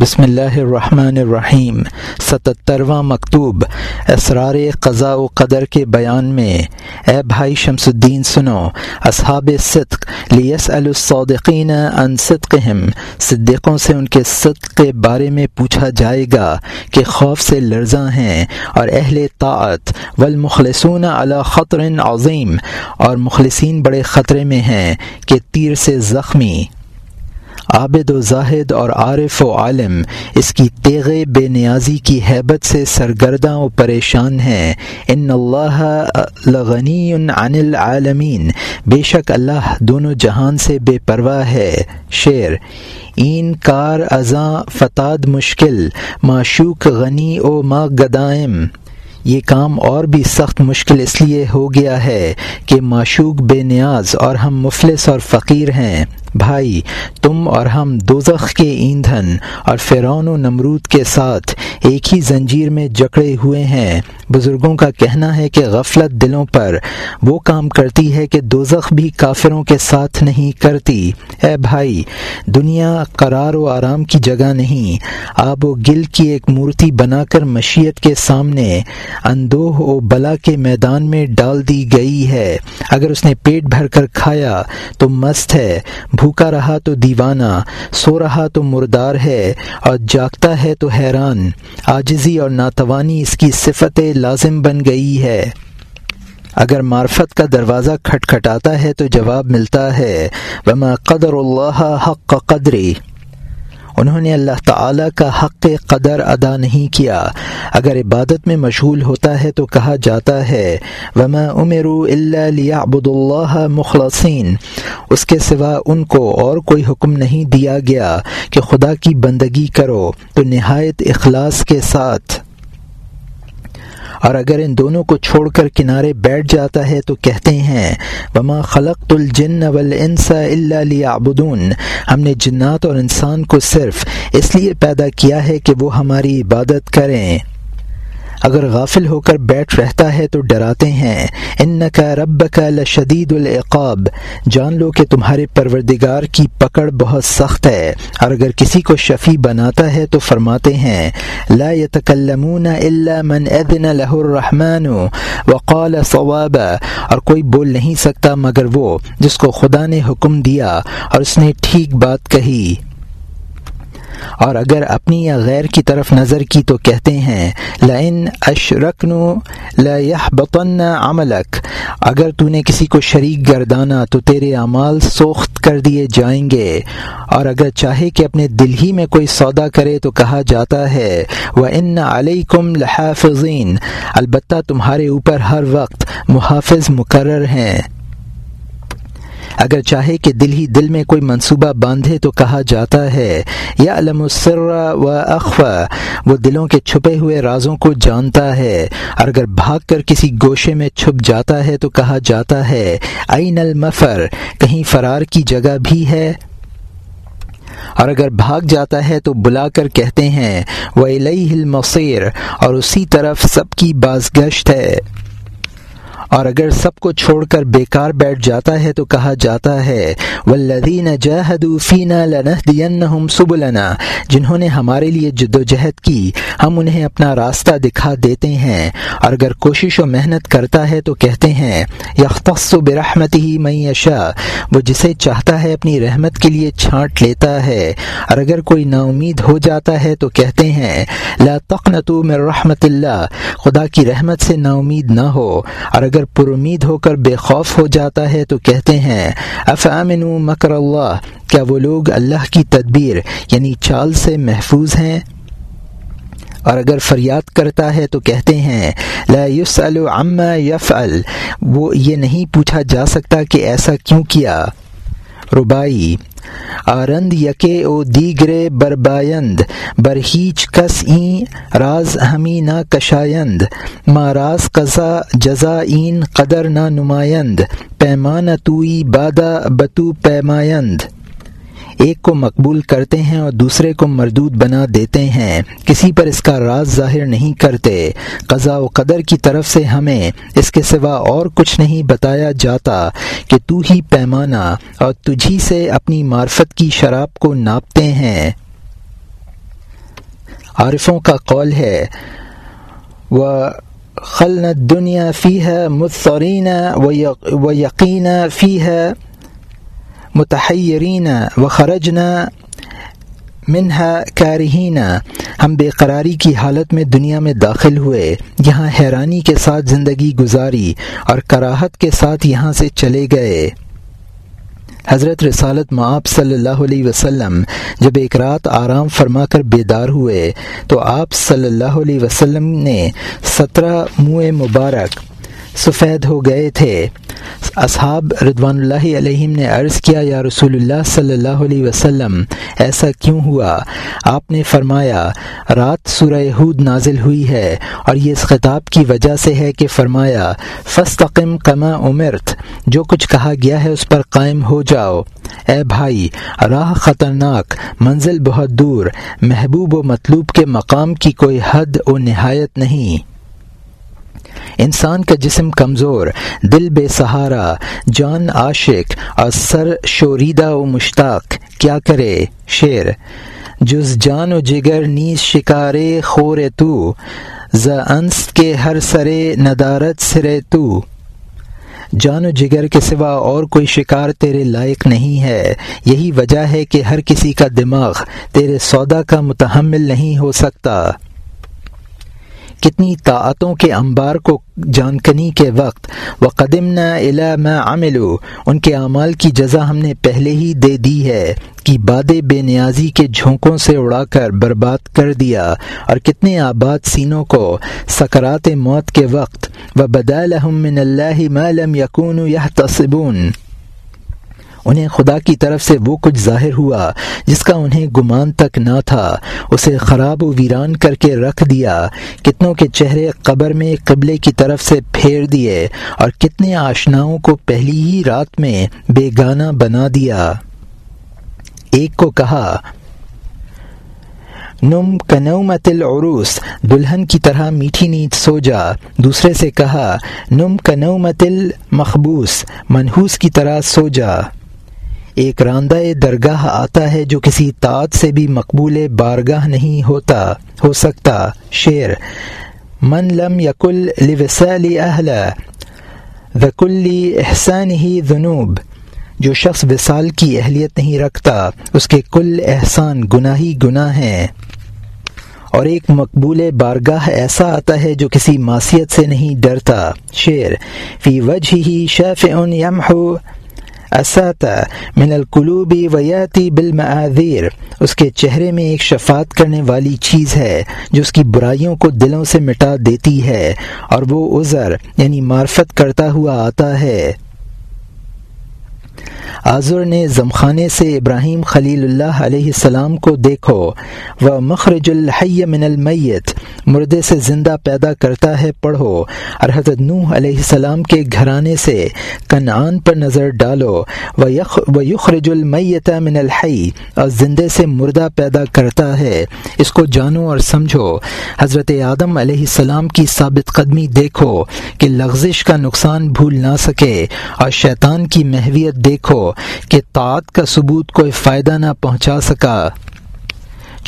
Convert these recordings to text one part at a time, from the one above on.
بسم اللہ الرحمن الرحیم، ستترواں مکتوب، اسرار قضاء و قدر کے بیان میں۔ اے بھائی شمس الدین سنو، اصحاب صدق لیس الصادقین ان صدقہم۔ صدیقوں سے ان کے صدق کے بارے میں پوچھا جائے گا کہ خوف سے لرزاں ہیں اور اہل طاعت، والمخلصون علی خطر عظیم۔ اور مخلصین بڑے خطرے میں ہیں کہ تیر سے زخمی۔ عابد و زاہد اور عارف و عالم، اس کی تیغ بے نیازی کی حیبت سے سرگرداں و پریشان ہیں۔ ان اللہ لغنی عن العالمین، بے شک اللہ دونوں جہان سے بے پرواہ ہے۔ شعر، این کار ازاں فتاد مشکل معشوق غنی او ما گدائم۔ یہ کام اور بھی سخت مشکل اس لیے ہو گیا ہے کہ معشوق بے نیاز اور ہم مفلس اور فقیر ہیں۔ بھائی، تم اور ہم دوزخ کے ایندھن اور فرعون و نمرود کے ساتھ ایک ہی زنجیر میں جکڑے ہوئے ہیں۔ بزرگوں کا کہنا ہے کہ غفلت دلوں پر وہ کام کرتی ہے کہ دوزخ بھی کافروں کے ساتھ نہیں کرتی۔ اے بھائی، دنیا قرار و آرام کی جگہ نہیں۔ آب و گل کی ایک مورتی بنا کر مشیت کے سامنے اندوہ و بلا کے میدان میں ڈال دی گئی ہے۔ اگر اس نے پیٹ بھر کر کھایا تو مست ہے۔ بھوکا رہا تو دیوانہ، سو رہا تو مردار ہے اور جاگتا ہے تو حیران۔ آجزی اور ناتوانی اس کی صفت لازم بن گئی ہے۔ اگر معرفت کا دروازہ کھٹکھٹاتا ہے تو جواب ملتا ہے، وما قدر اللہ حق قدری انہوں نے اللہ تعالی کا حق قدر ادا نہیں کیا۔ اگر عبادت میں مشغول ہوتا ہے تو کہا جاتا ہے، وما امرو اللہ لیعبد اللہ مخلصین اس کے سوا ان کو اور کوئی حکم نہیں دیا گیا کہ خدا کی بندگی کرو۔ تو نہایت اخلاص کے ساتھ۔ اور اگر ان دونوں کو چھوڑ کر کنارے بیٹھ جاتا ہے تو کہتے ہیں، وما خلق الجن والانس الا ليعبدون۔ ہم نے جنات اور انسان کو صرف اس لیے پیدا کیا ہے کہ وہ ہماری عبادت کریں۔ اگر غافل ہو کر بیٹھ رہتا ہے تو ڈراتے ہیں۔ ان کا رب کا لشدید العقاب۔ جان لو کہ تمہارے پروردگار کی پکڑ بہت سخت ہے۔ اور اگر کسی کو شفیع بناتا ہے تو فرماتے ہیں، لا يتكلمون الا من اذن له الرحمن وقال صوابا اور کوئی بول نہیں سکتا مگر وہ جس کو خدا نے حکم دیا اور اس نے ٹھیک بات کہی۔ اور اگر اپنی یا غیر کی طرف نظر کی تو کہتے ہیں لائن اشرکن لہ بطن عملک۔ اگر تو نے کسی کو شریک گردانا تو تیرے اعمال سوخت کر دیے جائیں گے۔ اور اگر چاہے کہ اپنے دل ہی میں کوئی سودا کرے تو کہا جاتا ہے وہ ان علیہ کم لحافظین البتہ تمہارے اوپر ہر وقت محافظ مقرر ہیں۔ اگر چاہے کہ دل ہی دل میں کوئی منصوبہ باندھے تو کہا جاتا ہے یا علم السر و اخوا وہ دلوں کے چھپے ہوئے رازوں کو جانتا ہے۔ اور اگر بھاگ کر کسی گوشے میں چھپ جاتا ہے تو کہا جاتا ہے، این المفر، کہیں فرار کی جگہ بھی ہے؟ اور اگر بھاگ جاتا ہے تو بلا کر کہتے ہیں وہ المصیر اور اسی طرف سب کی بازگشت ہے۔ اور اگر سب کو چھوڑ کر بیکار بیٹھ جاتا ہے تو کہا جاتا ہے والذین جاہدوا فینا لنہدینہم سبلنا، جنہوں نے ہمارے لیے جد و جہد کی، ہم انہیں اپنا راستہ دکھا دیتے ہیں۔ اور اگر کوشش و محنت کرتا ہے تو کہتے ہیں، یختص برحمتہ من یشاء، وہ جسے چاہتا ہے اپنی رحمت کے لیے چھانٹ لیتا ہے۔ اور اگر کوئی نا امید ہو جاتا ہے تو کہتے ہیں، لا تقنطوا من رحمت اللہ، خدا کی رحمت سے نا امید نہ ہو۔ اور اگر پر امید ہو کر بے خوف ہو جاتا ہے تو کہتے ہیں افامن مکر اللہ؟ کیا وہ لوگ اللہ کی تدبیر یعنی چال سے محفوظ ہیں؟ اور اگر فریاد کرتا ہے تو کہتے ہیں، لا يسأل عما يفعل وہ یہ نہیں پوچھا جا سکتا کہ ایسا کیوں کیا؟ ربائی۔ آرند یکے او دیگرے بربایند بر ہیچ کس این راز ہمی نہ کشایند۔ ما راز قضا جزا این قدر نہ نمایند، پیمانہ توئی بادہ بتو پیمایند۔ ایک کو مقبول کرتے ہیں اور دوسرے کو مردود بنا دیتے ہیں۔ کسی پر اس کا راز ظاہر نہیں کرتے۔ قضاء و قدر کی طرف سے ہمیں اس کے سوا اور کچھ نہیں بتایا جاتا کہ تو ہی پیمانہ اور تجھی سے اپنی معرفت کی شراب کو ناپتے ہیں۔ عارفوں کا قول ہے وہ خلن دنیا فی ہے متثرین و یقین فی ہے متحرین و خرجن منہا کارہین ہم بے قراری کی حالت میں دنیا میں داخل ہوئے۔ یہاں حیرانی کے ساتھ زندگی گزاری اور کراہت کے ساتھ یہاں سے چلے گئے۔ حضرت رسالت معاب صلی اللہ علیہ وسلم جب ایک رات آرام فرما کر بیدار ہوئے تو آپ صلی اللہ علیہ وسلم نے سترہ منہ مبارک سفید ہو گئے تھے۔ اصحاب ردوان اللہ علیہم نے عرض کیا، یا رسول اللہ صلی اللہ علیہ وسلم، ایسا کیوں ہوا؟ آپ نے فرمایا، رات سورہ ہود نازل ہوئی ہے اور یہ اس خطاب کی وجہ سے ہے کہ فرمایا فستقم کما عمرت جو کچھ کہا گیا ہے اس پر قائم ہو جاؤ۔ اے بھائی، راہ خطرناک، منزل بہت دور، محبوب و مطلوب کے مقام کی کوئی حد و نہایت نہیں۔ انسان کا جسم کمزور، دل بے سہارا، جان عاشق، اور سر شوریدہ و مشتاق، کیا کرے؟ شیر۔ جز جان و جگر نیز شکارے خور تو، ز انس کے ہر سرے ندارت سرے تو۔ جان و جگر کے سوا اور کوئی شکار تیرے لائق نہیں ہے، یہی وجہ ہے کہ ہر کسی کا دماغ تیرے سودا کا متحمل نہیں ہو سکتا۔ کتنی طاعتوں کے انبار کو جانکنی کے وقت وہ قدم نہ میں عملو، ان کے اعمال کی جزا ہم نے پہلے ہی دے دی ہے کہ باد بے نیازی کے جھونکوں سے اڑا کر برباد کر دیا، اور کتنے آباد سینوں کو سکرات موت کے وقت و بدالحم من اللہ لم یقون یہ تصبون انہیں خدا کی طرف سے وہ کچھ ظاہر ہوا جس کا انہیں گمان تک نہ تھا۔ اسے خراب و ویران کر کے رکھ دیا، کتنوں کے چہرے قبر میں قبلے کی طرف سے پھیر دیے اور کتنے آشناؤں کو پہلی ہی رات میں بے گانا بنا دیا۔ ایک کو کہا، نم کنومت العروس، دلہن کی طرح میٹھی نیند سو جا۔ دوسرے سے کہا، نم کنومت المخبوس، منحوس کی طرح سو جا۔ ایک راندہ درگاہ آتا ہے جو کسی تاج سے بھی مقبول بارگاہ نہیں ہوتا، ہو سکتا۔ شعر، من لم یقل اہل وکلی احسان ہی ذنوب جو شخص وصال کی اہلیت نہیں رکھتا، اس کے کل احسان گناہی گناہ ہیں۔ اور ایک مقبول بارگاہ ایسا آتا ہے جو کسی معصیت سے نہیں ڈرتا۔ شعر، فی وجہ ہی شیف ان یمحو اساتا من القلوب ویاتی بالمعاذیر اس کے چہرے میں ایک شفات کرنے والی چیز ہے جو اس کی برائیوں کو دلوں سے مٹا دیتی ہے اور وہ عذر یعنی معرفت کرتا ہوا آتا ہے۔ آزر نے زمخانے سے ابراہیم خلیل اللہ علیہ السلام کو دیکھو، وہ مخرج الحی من المیت، مردے سے زندہ پیدا کرتا ہے، پڑھو۔ اور حضرت نوح علیہ السلام کے گھرانے سے کنعان پر نظر ڈالو۔ و یخرج المیت من الحی، اور زندے سے مردہ پیدا کرتا ہے۔ اس کو جانو اور سمجھو۔ حضرت آدم علیہ السلام کی ثابت قدمی دیکھو کہ لغزش کا نقصان بھول نہ سکے، اور شیطان کی محویت دیکھو۔ کہ طاعت کا ثبوت کوئی فائدہ نہ پہنچا سکا۔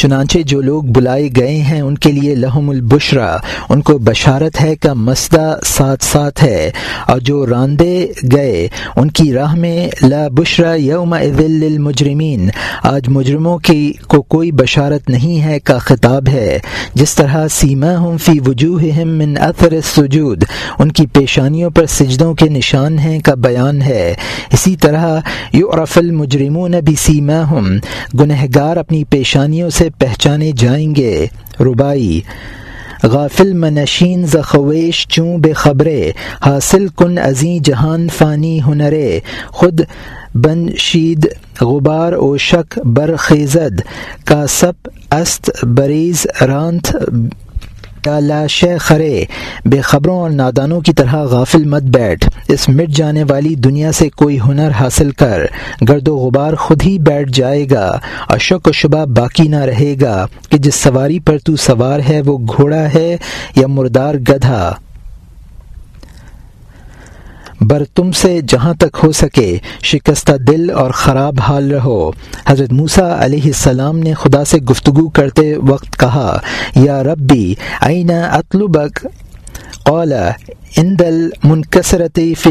چنانچہ جو لوگ بلائے گئے ہیں، ان کے لیے لہم البشرا، ان کو بشارت ہے کا مسئلہ ساتھ ساتھ ہے۔ اور جو راندے گئے، ان کی راہ میں لا بشرا یوم المجرمین آج مجرموں کی کو کوئی بشارت نہیں ہے کا خطاب ہے۔ جس طرح سیما ہم فی وجوہ من اثر سجود ان کی پیشانیوں پر سجدوں کے نشان ہیں کا بیان ہے۔ اسی طرح یعرف المجرمون بھی سیما ہم گنہگار اپنی پیشانیوں سے پہچانے جائیں گے۔ ربائی غافل منشین زخویش چوں بے خبرے، حاصل کن ازیں جہان فانی ہنرے۔ خود بن شید غبار او شک برخیزد کا سب است، بریز رانت لاش خرے، بے خبروں اور نادانوں کی طرح غافل مت بیٹھ۔ اس مٹ جانے والی دنیا سے کوئی ہنر حاصل کر۔ گرد و غبار خود ہی بیٹھ جائے گا۔ اور شک و شبہ باقی نہ رہے گا۔ کہ جس سواری پر تو سوار ہے وہ گھوڑا ہے یا مردار گدھا۔ بر تم سے جہاں تک ہو سکے، شکستہ دل اور خراب حال رہو۔ حضرت موسیٰ علیہ السلام نے خدا سے گفتگو کرتے وقت کہا، یا ربی عین اطلبک؟ قال ان منقصرتی فی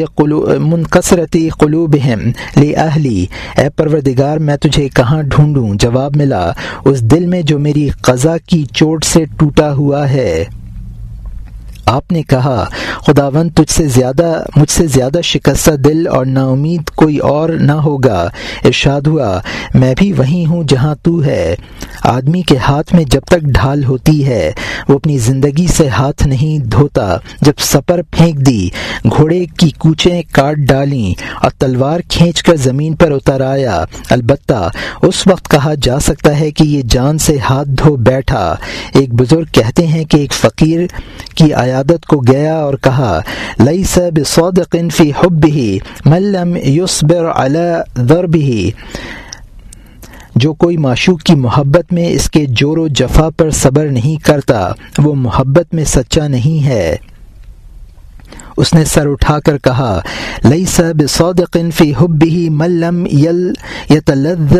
منقصرتی قلوبہم لی اہلی۔ اے پروردگار، میں تجھے کہاں ڈھونڈوں؟ جواب ملا، اس دل میں جو میری قضا کی چوٹ سے ٹوٹا ہوا ہے۔ آپ نے کہا خداون تجھ سے زیادہ مجھ سے زیادہ شکستہ دل اور نا امید کوئی اور نہ ہوگا۔ ارشاد ہوا، میں بھی وہیں ہوں جہاں تو ہے۔ آدمی کے ہاتھ میں جب تک ڈھال ہوتی ہے، وہ اپنی زندگی سے ہاتھ نہیں دھوتا۔ جب سپر پھینک دی، گھوڑے کی کوچیں کاٹ ڈالیں اور تلوار کھینچ کر زمین پر اتر آیا البتہ اس وقت کہا جا سکتا ہے کہ یہ جان سے ہاتھ دھو بیٹھا۔ ایک بزرگ کہتے ہیں کہ ایک فقیر کی آیا قیادت کو گیا اور کہا لئی سب سعود فی حب ہی ملم یوسبر ہی جو کوئی معشوق کی محبت میں اس کے جور و جفا پر صبر نہیں کرتا، وہ محبت میں سچا نہیں ہے۔ اس نے سر اٹھا کر کہا لئی سب سعود فی حب ہی ملم یل یتلذ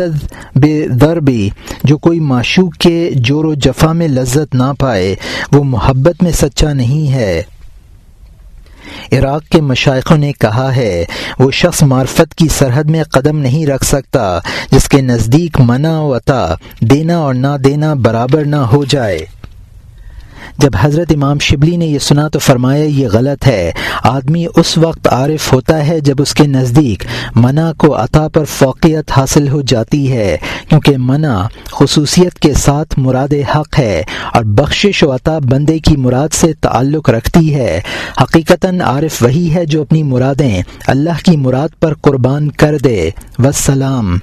بے دربی جو کوئی معشوق کے جور و جفا میں لذت نہ پائے، وہ محبت میں سچا نہیں ہے۔ عراق کے مشائقوں نے کہا ہے، وہ شخص معرفت کی سرحد میں قدم نہیں رکھ سکتا، جس کے نزدیک منع و عطا، دینا اور نہ دینا برابر نہ ہو جائے۔ جب حضرت امام شبلی نے یہ سنا تو فرمایا، یہ غلط ہے۔ آدمی اس وقت عارف ہوتا ہے جب اس کے نزدیک منع کو عطا پر فوقیت حاصل ہو جاتی ہے، کیونکہ منع خصوصیت کے ساتھ مراد حق ہے اور بخشش و عطا بندے کی مراد سے تعلق رکھتی ہے۔ حقیقتاً عارف وہی ہے جو اپنی مرادیں اللہ کی مراد پر قربان کر دے۔ وسلام